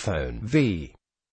phone V.